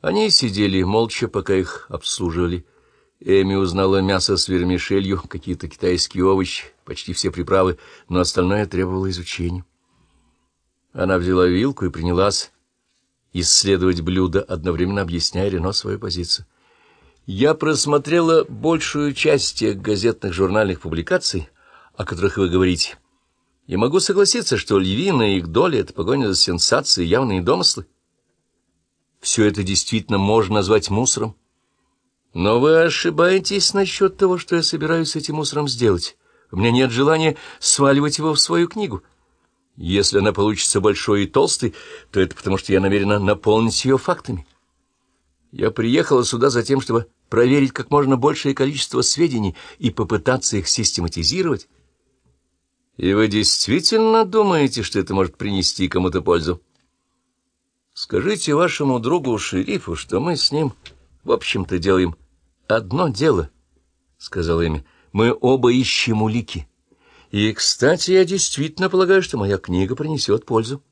Они сидели молча, пока их обслуживали. Эми узнала мясо с вермишелью, какие-то китайские овощи, почти все приправы, но остальное требовало изучения. Она взяла вилку и принялась исследовать блюдо, одновременно объясняя Рено свою позицию. «Я просмотрела большую часть тех газетных журнальных публикаций, о которых вы говорите, и могу согласиться, что львиная их доля — это погоня за сенсацией, явные домыслы. Все это действительно можно назвать мусором. Но вы ошибаетесь насчет того, что я собираюсь этим мусором сделать. У меня нет желания сваливать его в свою книгу. Если она получится большой и толстой, то это потому, что я намерена наполнить ее фактами. Я приехала сюда за тем, чтобы проверить как можно большее количество сведений и попытаться их систематизировать. И вы действительно думаете, что это может принести кому-то пользу? Скажите вашему другу-шерифу, что мы с ним, в общем-то, делаем одно дело, — сказал Эми. Мы оба ищем улики. И, кстати, я действительно полагаю, что моя книга принесет пользу.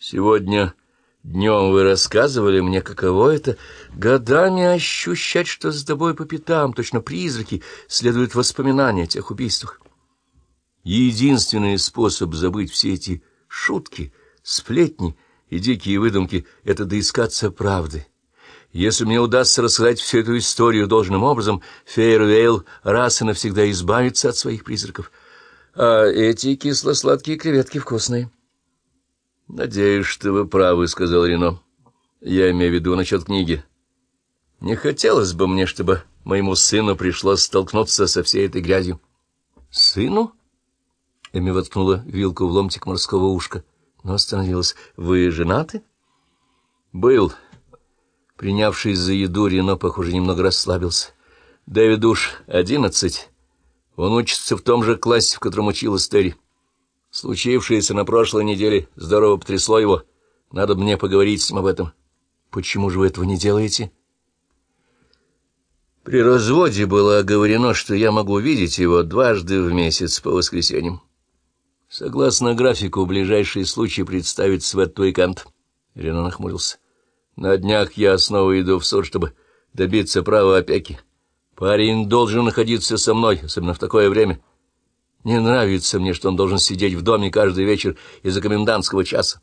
Сегодня днем вы рассказывали мне, каково это годами ощущать, что с тобой по пятам, точно призраки, следуют воспоминания о тех убийствах. Единственный способ забыть все эти шутки, сплетни и дикие выдумки — это доискаться правды. Если мне удастся рассказать всю эту историю должным образом, Фейервейл раз и навсегда избавится от своих призраков. А эти кисло-сладкие креветки вкусные. — Надеюсь, что вы правы, — сказал Рено. — Я имею в виду насчет книги. Не хотелось бы мне, чтобы моему сыну пришлось столкнуться со всей этой грязью. — Сыну? — Эми воткнула вилку в ломтик морского ушка, но остановилась. — Вы женаты? — Был. — Принявшись за еду, Рено, похоже, немного расслабился. Дэвид уж одиннадцать. Он учится в том же классе, в котором училась Терри. Случившееся на прошлой неделе здорово потрясло его. Надо мне поговорить с ним об этом. Почему же вы этого не делаете? При разводе было оговорено, что я могу видеть его дважды в месяц по воскресеньям. Согласно графику, ближайший случай представится в этот уикенд. Рено нахмурился. На днях я снова иду в суд, чтобы добиться права опеки. Парень должен находиться со мной, особенно в такое время. Не нравится мне, что он должен сидеть в доме каждый вечер из-за комендантского часа.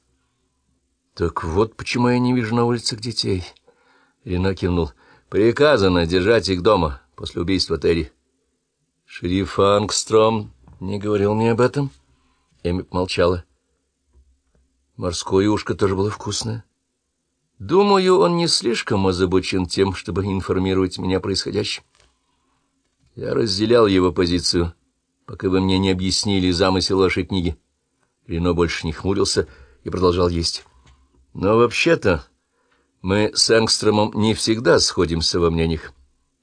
Так вот почему я не вижу на улицах детей. Рено кивнул. Приказано держать их дома после убийства Терри. Шериф Ангстром не говорил мне об этом. Эми молчала. Морское ушко тоже было вкусное. Думаю, он не слишком озабочен тем, чтобы информировать меня о происходящем. Я разделял его позицию, пока вы мне не объяснили замысел вашей книги. Рено больше не хмурился и продолжал есть. Но вообще-то мы с Энгстромом не всегда сходимся во мнениях.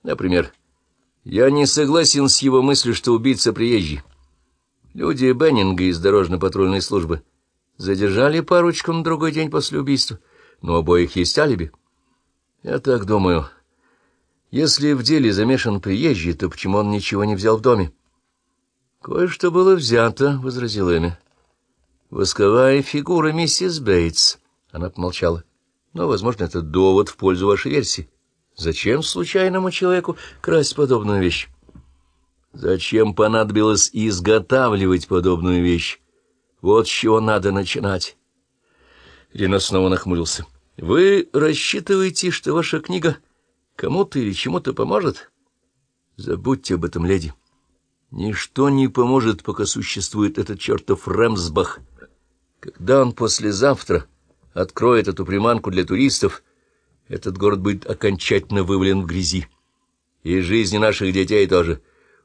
Например, я не согласен с его мыслью, что убийца приезжий. Люди Беннинга из дорожно-патрульной службы задержали парочку на другой день после убийства — но обоих есть алиби. Я так думаю. Если в деле замешан приезжий, то почему он ничего не взял в доме? — Кое-что было взято, — возразила Эми. — Восковая фигура миссис Бейтс. Она помолчала. — Но, возможно, это довод в пользу вашей версии. Зачем случайному человеку красть подобную вещь? Зачем понадобилось изготавливать подобную вещь? Вот с чего надо начинать. Рина снова нахмурился. — Вы рассчитываете, что ваша книга кому-то или чему-то поможет? Забудьте об этом, леди. Ничто не поможет, пока существует этот чертов Рэмсбах. Когда он послезавтра откроет эту приманку для туристов, этот город будет окончательно вывален в грязи. И жизни наших детей тоже.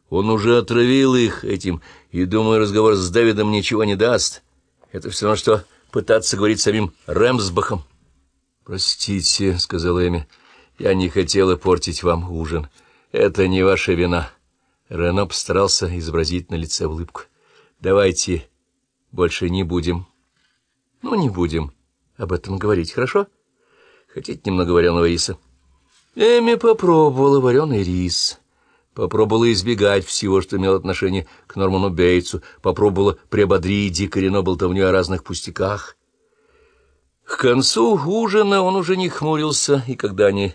Он уже отравил их этим, и, думаю, разговор с Дэвидом ничего не даст. Это все равно, что пытаться говорить самим Рэмсбахом. — Простите, — сказала Эми, — я не хотела портить вам ужин. Это не ваша вина. Рено постарался изобразить на лице улыбку. — Давайте больше не будем. — Ну, не будем об этом говорить, хорошо? Хотите немного вареного риса? Эми попробовала вареный рис. Попробовала избегать всего, что имело отношение к Норману Бейтсу, попробовала приободрить Дикарено болтовню о разных пустяках. К концу ужина он уже не хмурился, и когда они